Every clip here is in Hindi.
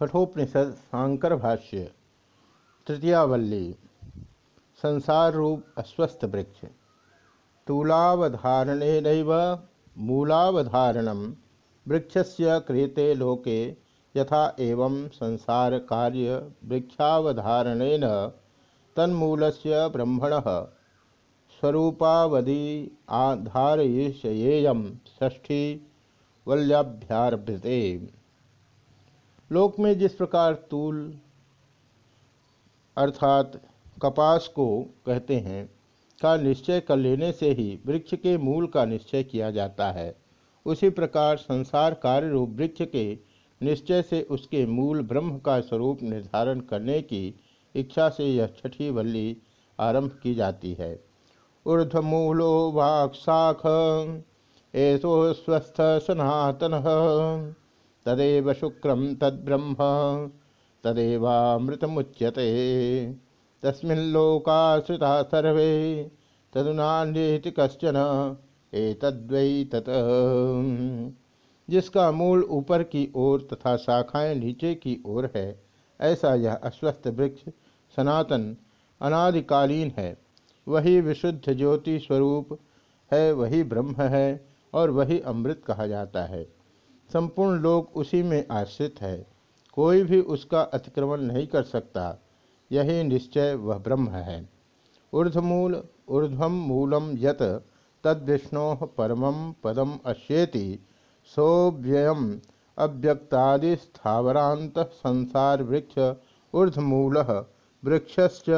कठोपनिषद शांकर भाष्य तृतीयावल्ली संसार रूप अस्वस्थ वृक्ष तूलावधारण मूलावधारण वृक्षस्य क्रियते लोके यथा एवं संसार कार्य वृक्षावधारणेन तन्मूलस्य ब्रह्मण स्वरूपावधि आधारयिष्येयम ष्ठी वल्याभ्यारभ्यते लोक में जिस प्रकार तूल अर्थात कपास को कहते हैं, का निश्चय कर लेने से ही वृक्ष के मूल का निश्चय किया जाता है। उसी प्रकार संसार कार्य रूप वृक्ष के निश्चय से उसके मूल ब्रह्म का स्वरूप निर्धारण करने की इच्छा से यह छठी वल्ली आरंभ की जाती है। ऊर्धमूलो वाक्शाख एसो स्वस्थ सनातन। तदेव शुक्रम तद्ब्रह्म, तदेवामृतमुच्यते। तस्मिल्लोकाश्रिता सर्वे तदुनान्येति कश्चन, एतद्वै तत। जिसका मूल ऊपर की ओर तथा शाखाएँ नीचे की ओर है, ऐसा यह अस्वस्थ वृक्ष सनातन, अनादिकालीन है। वही विशुद्ध ज्योति स्वरूप है, वही ब्रह्म है और वही अमृत कहा जाता है। संपूर्ण लोक उसी में आश्रित है। कोई भी उसका अतिक्रमण नहीं कर सकता। यही निश्चय वह ब्रह्म है। ऊर्धमूल ऊर्धम मूलम यत तद्विष्णो परम पदम अश्येति सोव्ययम अव्यक्तादिस्थावरांत संसार वृक्ष ऊर्धमूल वृक्षश्च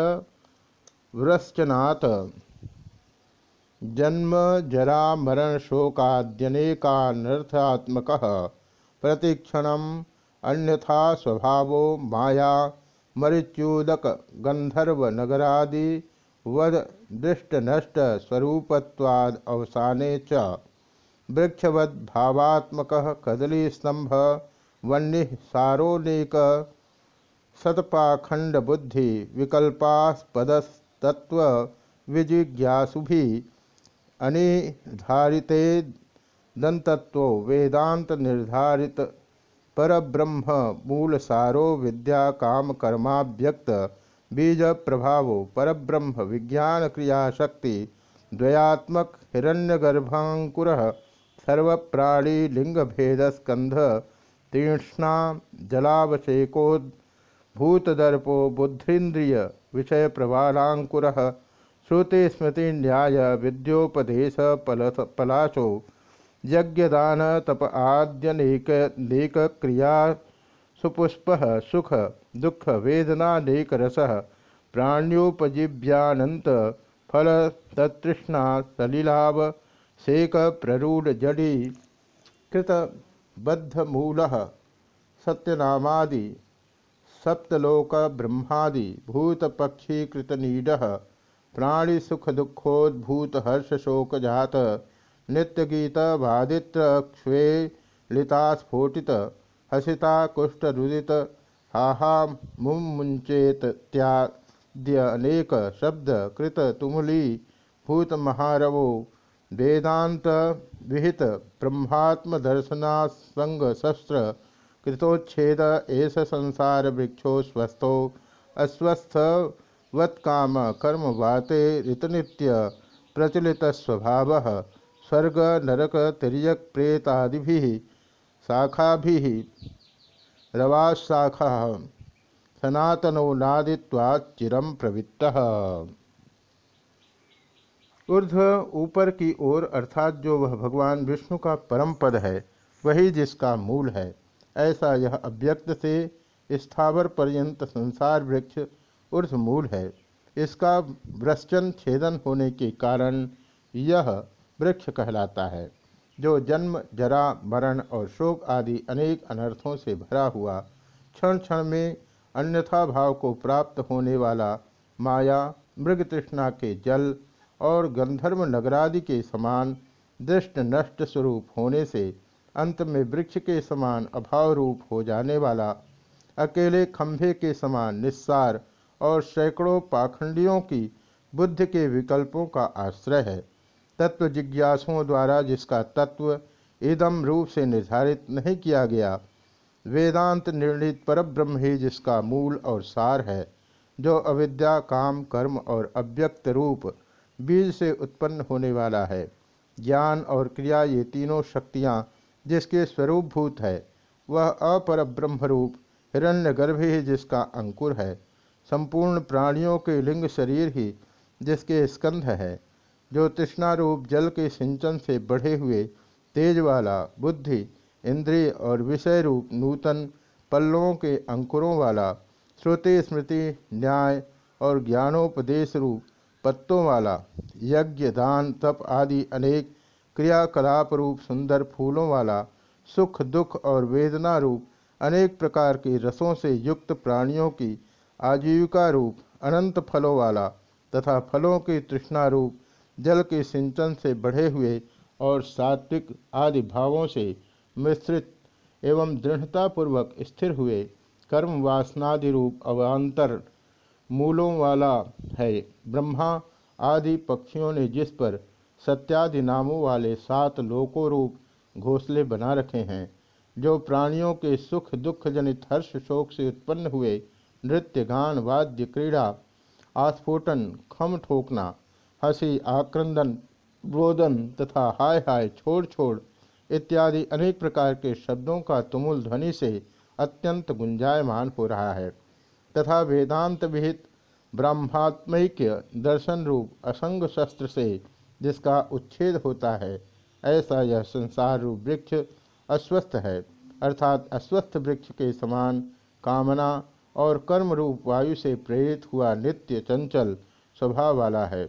व्रश्चनात् जन्म जरा मरण शोकाद्यनेकानर्थात्मक प्रतिक्षण अन्यथा स्वभाव माया, मरिच्यूदक गंधर्व नगरादि वद दृष्ट नष्ट स्वरूपत्वाद अवसाने च। वृक्षवद भावात्मक कदलीस्तंभ वन्य सारोनेक शतपाखंड बुद्धि विकल्पास्पदस्तत्व विजिज्ञासुभि अनिर्धारिते दंतत्व वेदांत निर्धारित परब्रह्म मूल सारो विद्या काम कर्माव्यक्त बीज प्रभाव परब्रह्म विज्ञान क्रिया शक्ति द्वयात्मक हिरण्यगर्भांकुर सर्वप्राणी लिंगभेदस्कंध तीक्ष्णा जलावशेकोद्भूतदर्पो बुद्धिन्द्रिय विषय प्रबालांकुर श्रुति स्मृति न्याय विद्योपदेश पलाशो। यज्ञदान तप आद्यनेक क्रिया सुपुष्प सुख दुख वेदनानेक रस। प्राण्योपजीव्यानंत फल तत्ृष्णा सलिलाव सेक प्ररूढ़ जड़ी कृत बद्ध मूल सत्यनामादि सप्तलोक ब्रह्मादि भूत पक्षी कृतनीड प्राणी सुख दुखोद्भूत हर्ष शोक जात, नित्य गीत वादित्र लिता स्फोटित, हसिता कुष्ठ रुदित, हाहा मुमुंचेत त्याद्य अनेक शब्द कृत तुमुली, भूत महारवो, वेदांत विहित ब्रह्मात्म दर्शनासंग शस्त्र, कृतोच्छेद एस संसार वृक्षो स्वस्थो अस्वस्थ वत्काम कर्म वाते ऋतनित्य प्रचलित स्वभाव स्वर्ग, नरक तिरक प्रेतादि शाखा रवाशाखा, सनातनो नादित्वाचिरम प्रवृत्त। ऊर्ध्व ऊपर की ओर अर्थात जो वह भगवान विष्णु का परम पद है, वही जिसका मूल है। ऐसा यह अव्यक्त से स्थावर पर्यंत संसार वृक्ष ऊर्धमूल है। इसका वृश्चन छेदन होने के कारण यह वृक्ष कहलाता है, जो जन्म, जरा, मरण और शोक आदि अनेक अनर्थों से भरा हुआ क्षण क्षण में अन्यथा भाव को प्राप्त होने वाला माया मृग तृष्णा के जल और गंधर्व नगरादि के समान दृष्ट नष्ट स्वरूप होने से अंत में वृक्ष के समान अभाव रूप हो जाने वाला अकेले खंभे के समान निस्सार और सैकड़ों पाखंडियों की बुद्ध के विकल्पों का आश्रय है। तत्व जिज्ञासुओं द्वारा जिसका तत्व इदम रूप से निर्धारित नहीं किया गया, वेदांत निर्णित परब्रह्म ही जिसका मूल और सार है, जो अविद्या, काम, कर्म और अव्यक्त रूप बीज से उत्पन्न होने वाला है। ज्ञान और क्रिया ये तीनों शक्तियाँ जिसके स्वरूपभूत है, वह अपर ब्रह्म रूप हिरण्यगर्भ ही जिसका अंकुर है। संपूर्ण प्राणियों के लिंग शरीर ही जिसके स्कंध है, जो तृष्णारूप जल के सिंचन से बढ़े हुए तेज वाला बुद्धि, इंद्रिय और विषय रूप नूतन पल्लवों के अंकुरों वाला श्रुति स्मृति, न्याय और ज्ञानोपदेश रूप पत्तों वाला यज्ञ, दान, तप आदि अनेक क्रियाकलाप रूप सुंदर फूलों वाला सुख दुख और वेदना रूप अनेक प्रकार के रसों से युक्त प्राणियों की आजीविका रूप, अनंत फलों वाला तथा फलों की तृष्णा रूप, जल के सिंचन से बढ़े हुए और सात्विक आदि भावों से मिश्रित एवं दृढ़तापूर्वक स्थिर हुए कर्म वासनादि रूप अवान्तर मूलों वाला है। ब्रह्मा आदि पक्षियों ने जिस पर सत्यादि नामों वाले सात लोकों रूप घोंसले बना रखे हैं, जो प्राणियों के सुख दुख जनित हर्ष शोक से उत्पन्न हुए नृत्य गान वाद्य, क्रीड़ा, आस्फोटन, खम ठोकना, हँसी, आक्रंदन, रोदन तथा हाय हाय, छोड़ छोड़ इत्यादि अनेक प्रकार के शब्दों का तुमुल ध्वनि से अत्यंत गुंजायमान हो रहा है। तथा वेदांत विहित ब्रह्मात्मैक्य दर्शन रूप असंग शस्त्र से जिसका उच्छेद होता है, ऐसा यह संसार रूप वृक्ष अस्वस्थ है, अर्थात अस्वस्थ वृक्ष के समान कामना और कर्म रूप वायु से प्रेरित हुआ नित्य चंचल स्वभाव वाला है।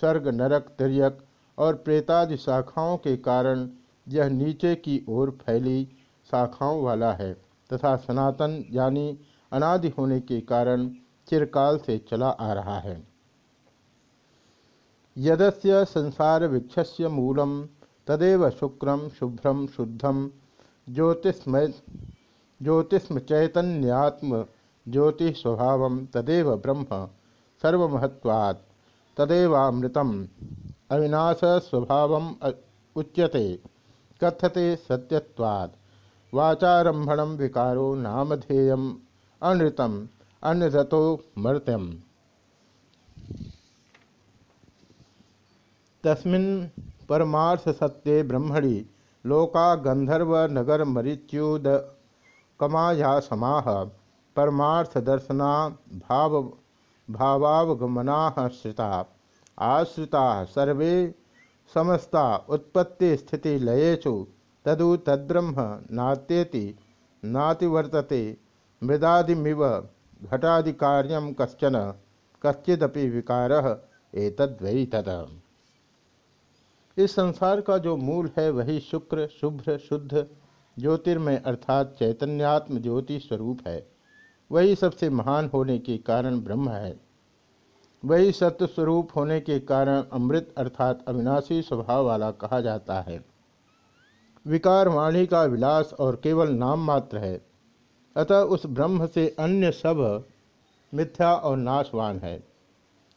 स्वर्ग नरक तिरक और प्रेतादि शाखाओं के कारण यह नीचे की ओर फैली शाखाओं वाला है तथा सनातन यानी अनादि होने के कारण चिरकाल से चला आ रहा है। यदस्य संसार वृक्षस्य मूलम, तदेव शुक्रम, शुभ्रम, शुद्धम ज्योतिष्मय ज्योतिष्म चैतन्यात्म ज्योति स्वभाव तदेव ब्रह्म, सर्वमहत्वात्, तदेवामृतम। अविनाश स्वभाव उच्यते, कथते सत्यवाद वाचारंभण विकारो नामधेय अनृतम अन्यतो मर्त्यम। तस्मिन् परमार्थ सत्य ब्रह्मणि, लोका गंधर्व नगर मरीच्युद कमाया समाह परमार्थ दर्शना भाव भावावगमना श्रिता। आश्रिता सर्वे समस्ता उत्पत्ति स्थिति लयेचु तदु तद्ब्रह्म नात्येति नातिवर्तते। मृदादिमिव घटादिकार्यम कश्चन कश्चिदपि विकार एतद्वै तद। इस संसार का जो मूल है वही शुक्र, शुभ्र, शुद्ध ज्योतिर्मय अर्थात चैतन्यात्म ज्योति स्वरूप है। वही सबसे महान होने के कारण ब्रह्म है। वही सत्य स्वरूप होने के कारण अमृत अर्थात अविनाशी स्वभाव वाला कहा जाता है। विकार वाणी का विलास और केवल नाम मात्र है। अतः उस ब्रह्म से अन्य सब मिथ्या और नाशवान है।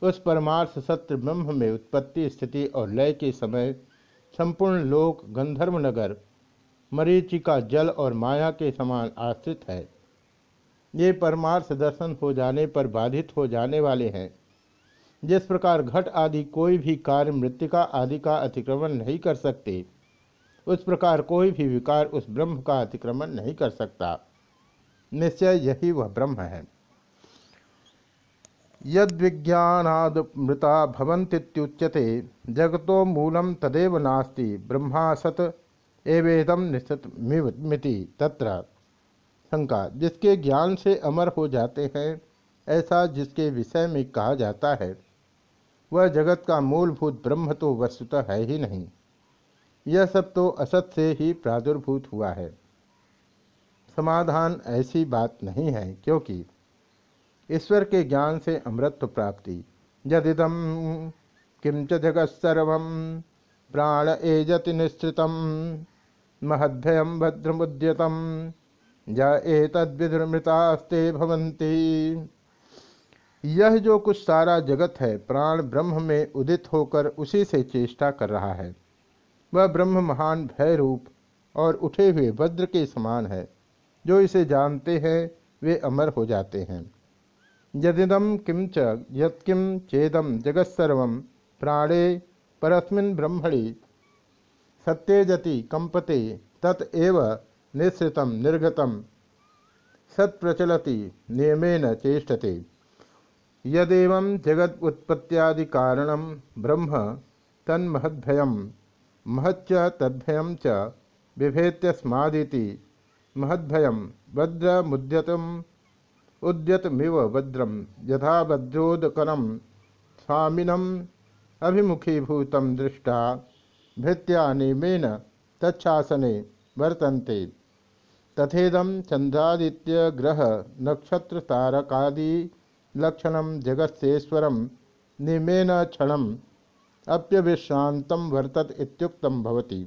उस परमार्थ सत्य ब्रह्म में उत्पत्ति स्थिति और लय के समय संपूर्ण लोक गंधर्व नगर मरीचिका जल और माया के समान आश्रित है। ये परमार्थ दर्शन हो जाने पर बाधित हो जाने वाले हैं। जिस प्रकार घट आदि कोई भी कार्य मृतिका आदि का अतिक्रमण नहीं कर सकते, उस प्रकार कोई भी विकार उस ब्रह्म का अतिक्रमण नहीं कर सकता। निश्चय यही वह ब्रह्म है। यद्विज्ञानाद मृता भवन्तीच्यते जगतो मूलम तदेव नास्ति ब्रह्मा सत एवेदम निश्चित मिति, तत्र शंका, जिसके ज्ञान से अमर हो जाते हैं, ऐसा जिसके विषय में कहा जाता है। वह जगत का मूलभूत ब्रह्म तो वस्तुतः है ही नहीं। यह सब तो असत से ही प्रादुर्भूत हुआ है। समाधान ऐसी बात नहीं है, क्योंकि ईश्वर के ज्ञान से अमृत प्राप्ति। यदिदम किंच जगत्सर्व प्राण एजति निश्चित महद्भयम भद्रमुद्यतम। एतद्विधृमृतास्ते भवंती यह जो कुछ सारा जगत है, प्राण ब्रह्म में उदित होकर उसी से चेष्टा कर रहा है। वह ब्रह्म महान भय रूप और उठे हुए वज्र के समान है। जो इसे जानते हैं, वे अमर हो जाते हैं। यदिदम किम च यत्किम चेदम जगत्सर्व प्राणे परस्मिन ब्रह्मणि। सत्यजति कंपते तत्व निःसृतम निर्गतम। सत्प्रचलति, नियमेन चेष्टते। यदेव जगद उत्पत्त्यादि कारण ब्रह्म तन्महद्भय महच्च तद्भय च बिभेत्यस्मादिति। महद्भय भद्रमुद्यतम उद्यतमिव भद्रम यथा भद्रोदकरम स्वामिनम अभिमुखीभूत दृष्टा भृत्या निमेन तच्छासने वर्तन्ते। तथेदम चंद्रादित्य ग्रह नक्षत्र तारकादि लक्षण जगत्सेश्वर निमेन क्षण अप्यविश्रांत वर्तत इत्युक्तम भवति।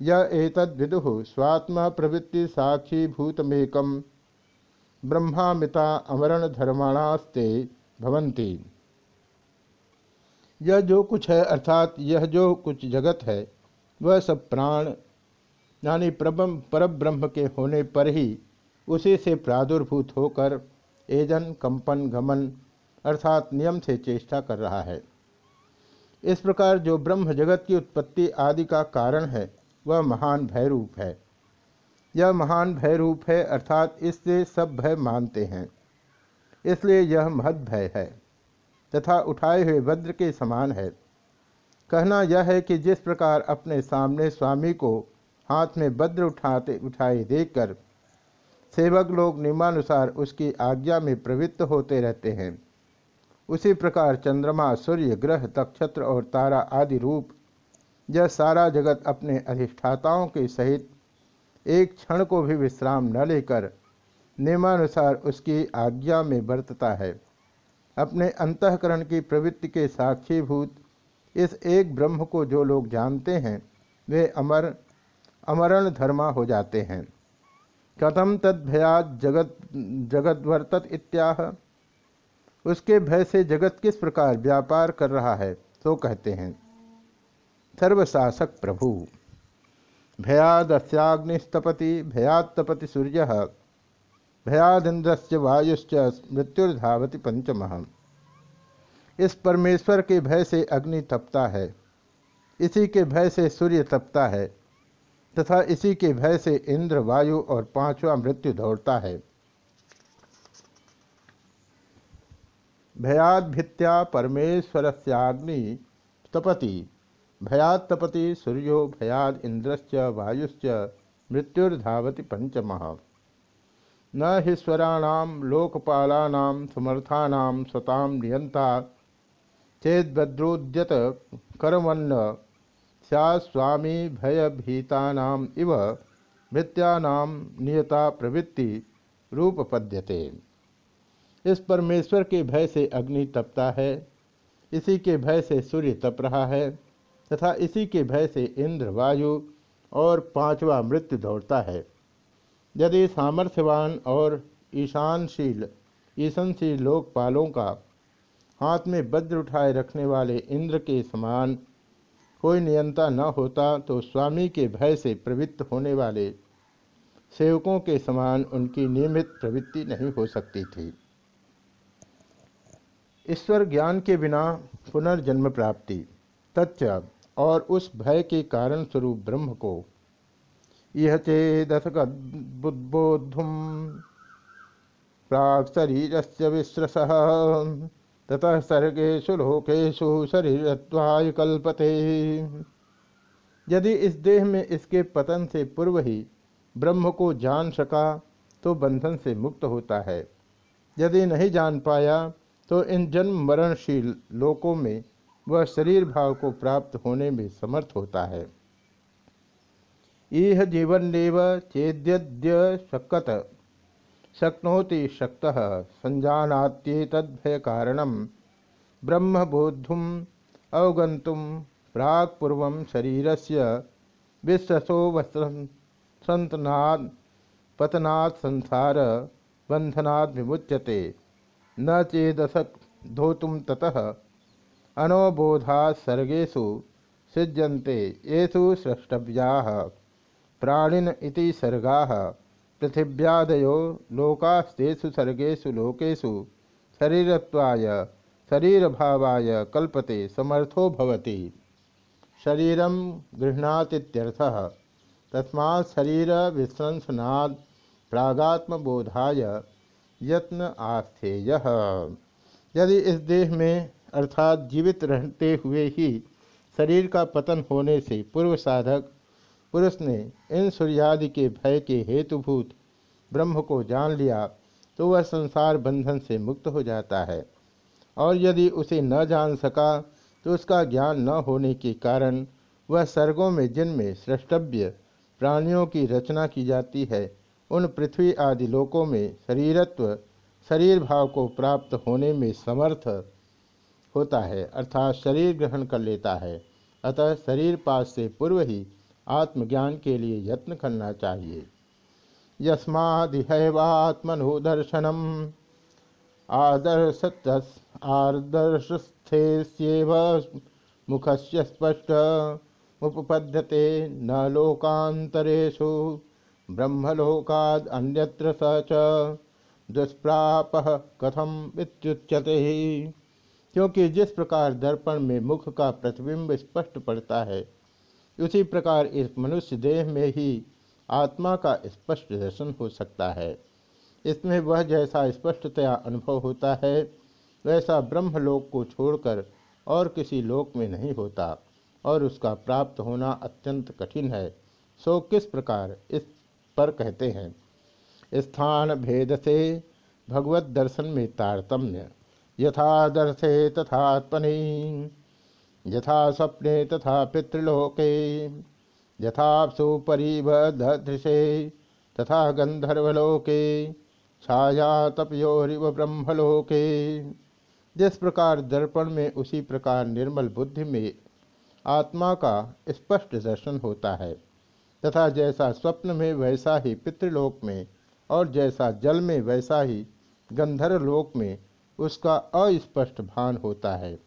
य एतद्विदुः स्वात्म प्रवृत्ति साक्षीभूतमेक ब्रह्मामिता अमरण धर्माणास्ते भवन्ति। यह जो कुछ है अर्थात यह जो कुछ जगत है, वह सब प्राण यानी परब्रह्म पर ब्रह्म के होने पर ही उसी से प्रादुर्भूत होकर एजन, कंपन गमन अर्थात नियम से चेष्टा कर रहा है। इस प्रकार जो ब्रह्म जगत की उत्पत्ति आदि का कारण है, वह महान भय रूप है। यह महान भय रूप है अर्थात इससे सब भय मानते हैं। इसलिए यह महद भय है तथा उठाए हुए वज्र के समान है। कहना यह है कि जिस प्रकार अपने सामने स्वामी को हाथ में बद्र उठाते, उठाए देखकर सेवक लोग नियमानुसार उसकी आज्ञा में प्रवृत्त होते रहते हैं। उसी प्रकार चंद्रमा, सूर्य, ग्रह, नक्षत्र और तारा आदि रूप यह सारा जगत अपने अधिष्ठाताओं के सहित एक क्षण को भी विश्राम न लेकर नियमानुसार उसकी आज्ञा में बरतता है। अपने अंतकरण की प्रवृत्ति के साक्षीभूत इस एक ब्रह्म को जो लोग जानते हैं, वे अमर अमरण धर्मा हो जाते हैं। कथम तद भयात जगत, जगद्वर्तत इत्याह? उसके भय से जगत किस प्रकार व्यापार कर रहा है तो कहते हैं सर्वशासक प्रभु। भयादस्याग्निस्तपति, भयात्तपति सूर्य भयादिंद्र से वायुश्च मृत्युर्धावति पंचम इस परमेश्वर के भय से अग्नि तपता है, इसी के भय से सूर्य तपता है। तथा इसी के भय से इंद्र, वायु और पांचवा मृत्यु दौड़ता है। भयाद्भित्या परमेश्वरस्याग्नि तपति। भयात तपति सूर्यो, भयाद इंद्रश्च, वायुश्च, मृत्युर्धावति पंचम। न हीश्वराणाम लोकपालानाम समर्थानाम स्वताम नियंता चेद्भद्रोद्यत कर्मन्न। स्वामी भयभीतानाम इव भृत्यानाम नियता प्रवृत्ति रूपपद्यते। इस परमेश्वर के भय से अग्नि तपता है, इसी के भय से सूर्य तप रहा है, तथा इसी के भय से इंद्र, वायु और पांचवा मृत्यु दौड़ता है। यदि सामर्थ्यवान और ईशानशील, ईशनशील लोकपालों का हाथ में वज्र उठाए रखने वाले इंद्र के समान कोई नियंता न होता तो स्वामी के भय से प्रवृत्त होने वाले सेवकों के समान उनकी नियमित प्रवृत्ति नहीं हो सकती थी। ईश्वर ज्ञान के बिना पुनर्जन्म प्राप्ति, तच्च और उस भय के कारण स्वरूप ब्रह्म को। यह चेदसगुद्बोधुम प्राग शरीर से विश्रस। ततः सर्गेशु लोकेशु शरीरत्वाय कल्पते। यदि इस देह में इसके पतन से पूर्व ही ब्रह्म को जान सका तो बंधन से मुक्त होता है। यदि नहीं जान पाया तो इन जन्म मरणशील लोकों में वह शरीर भाव को प्राप्त होने में समर्थ होता है। इह जीवनदेव चेद्यद्य शक्त शक्नोति शक्त संजानात्येतद्भय कारण ब्रह्म बोद्धुम अवगंतुम शरीर से विश्वसो संतनाद पतनात् संसार बंधनात् विमुच्यते। न चेदसक धोतुम ततः अनोबोधा सर्गेशु सिज्यन्ते येषु स्रष्टव्या, प्राणिन इति सर्गा। पृथिव्यादयो लोकास्तेषु सर्गेषु लोकेषु शरीरत्वाय, शरीरभावाय कल्पते समर्थो भवति। शरीरम गृह्णातीत्यर्थः। तस्मा शरीर प्रागात्मबोधाय यत्न आस्थेय। यदि इस देह में अर्थात जीवित रहते हुए ही शरीर का पतन होने से पूर्व साधक पुरुष ने इन सूर्यादि के भय के हेतुभूत ब्रह्म को जान लिया तो वह संसार बंधन से मुक्त हो जाता है। और यदि उसे न जान सका तो उसका ज्ञान न होने के कारण वह सर्गों में जिनमें सृष्टव्य प्राणियों की रचना की जाती है, उन पृथ्वी आदि लोकों में शरीरत्व शरीर भाव को प्राप्त होने में समर्थ होता है, अर्थात शरीर ग्रहण कर लेता है। अतः शरीर पास से पूर्व ही आत्मज्ञान के लिए यत्न करना चाहिए। यस्मादिहैवात्मनो दर्शनम आदर्श आदर्शस्थेस्येव मुखस्य स्पष्ट। उपपद्यते न लोकांतरेशु ब्रह्मलोकाद अन्यत्र स दुष्प्राप कथम इत्युच्यते। क्योंकि जिस प्रकार दर्पण में मुख का प्रतिबिंब स्पष्ट पड़ता है उसी प्रकार इस मनुष्य देह में ही आत्मा का स्पष्ट दर्शन हो सकता है। इसमें वह जैसा स्पष्टतया अनुभव होता है, वैसा ब्रह्मलोक को छोड़कर और किसी लोक में नहीं होता और उसका प्राप्त होना अत्यंत कठिन है। सो किस प्रकार इस पर कहते हैं, स्थान भेद से भगवत दर्शन में तारतम्य, यथा दर्शे तथात्मनि। यथा स्वप्ने तथा पितृलोके यथापसु परिवदृशे तथा गंधर्वलोके छाया तपयोरिव ब्रह्मलोके। जिस प्रकार दर्पण में उसी प्रकार निर्मल बुद्धि में आत्मा का स्पष्ट दर्शन होता है, तथा जैसा स्वप्न में वैसा ही पितृलोक में और जैसा जल में वैसा ही गंधर्वलोक में उसका अस्पष्ट भान होता है।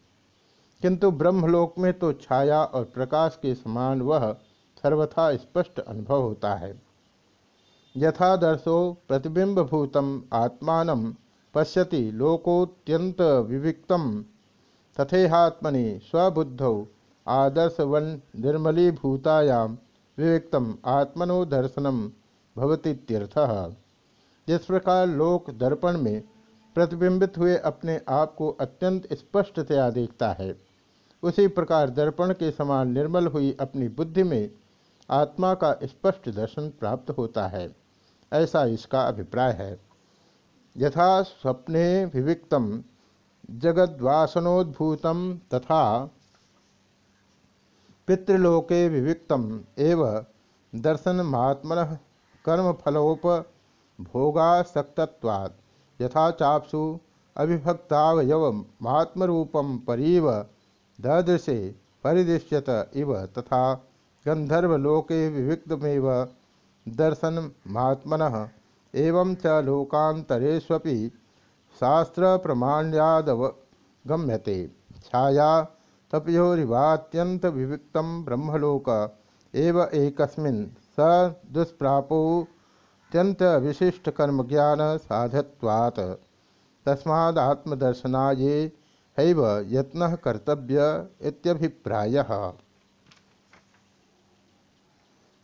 किंतु ब्रह्मलोक में तो छाया और प्रकाश के समान वह सर्वथा स्पष्ट अनुभव होता है। यथादर्शो प्रतिबिंबभूतम आत्मान पश्यति लोकोत्यंत विविक्तम। तथेहात्मनि स्वबुद्धौ आदर्शवन निर्मलीभूतायाम विविक्तम आत्मनो दर्शनम भवतीत्यर्थः जिस प्रकार लोक दर्पण में प्रतिबिंबित हुए अपने आप को अत्यंत स्पष्टतया देखता है। उसी प्रकार दर्पण के समान निर्मल हुई अपनी बुद्धि में आत्मा का स्पष्ट दर्शन प्राप्त होता है। ऐसा इसका अभिप्राय है। यथा स्वप्ने विविक्तम, जगद्वासनोद्भूतम तथा पितृलोके विविक्तम एव दर्शन महात्मन कर्मफलोप भोगासक्तवाद यथा चापसु अभिभक्तावयव महात्मरूपम परीव ददृशे परिदृश्यत इव तथा गंधर्वलोके विविक्तमेव दर्शन महात्मन एवं च लोकांतरेष्वपि शास्त्र प्रमाण्यादव गम्यते छाया तपयोरिवात्यंत विविक्त ब्रह्मलोक एव एकस्मिन् स दुष्प्रापो अत्यंत विशिष्ट कर्म ज्ञान साधत्वात् तस्मात्मदर्शनाये हैव यत्न कर्तव्य इत्यभिप्राय।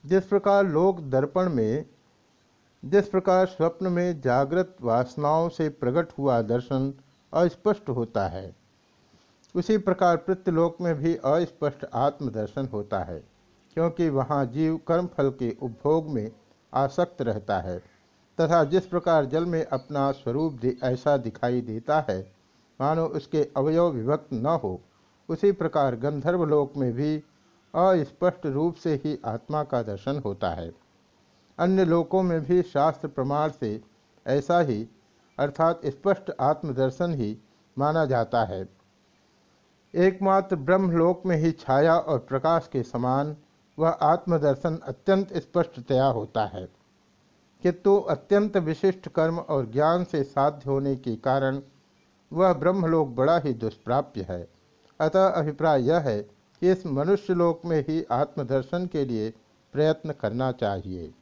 जिस प्रकार लोक दर्पण में, जिस प्रकार स्वप्न में जागृत वासनाओं से प्रकट हुआ दर्शन अस्पष्ट होता है, उसी प्रकार पृथ्वलोक में भी अस्पष्ट आत्मदर्शन होता है, क्योंकि वहाँ जीव कर्मफल के उपभोग में आसक्त रहता है, तथा जिस प्रकार जल में अपना स्वरूप ऐसा दिखाई देता है मानो उसके अवयव विभक्त न हो, उसी प्रकार गंधर्व लोक में भी अस्पष्ट रूप से ही आत्मा का दर्शन होता है। अन्य लोकों में भी शास्त्र प्रमाण से ऐसा ही, अर्थात स्पष्ट आत्मदर्शन ही माना जाता है। एकमात्र ब्रह्मलोक में ही छाया और प्रकाश के समान वह आत्मदर्शन अत्यंत स्पष्टतया होता है। किंतु अत्यंत विशिष्ट कर्म और ज्ञान से साध्य होने के कारण वह ब्रह्मलोक बड़ा ही दुष्प्राप्य है। अतः अभिप्राय यह है कि इस मनुष्यलोक में ही आत्मदर्शन के लिए प्रयत्न करना चाहिए।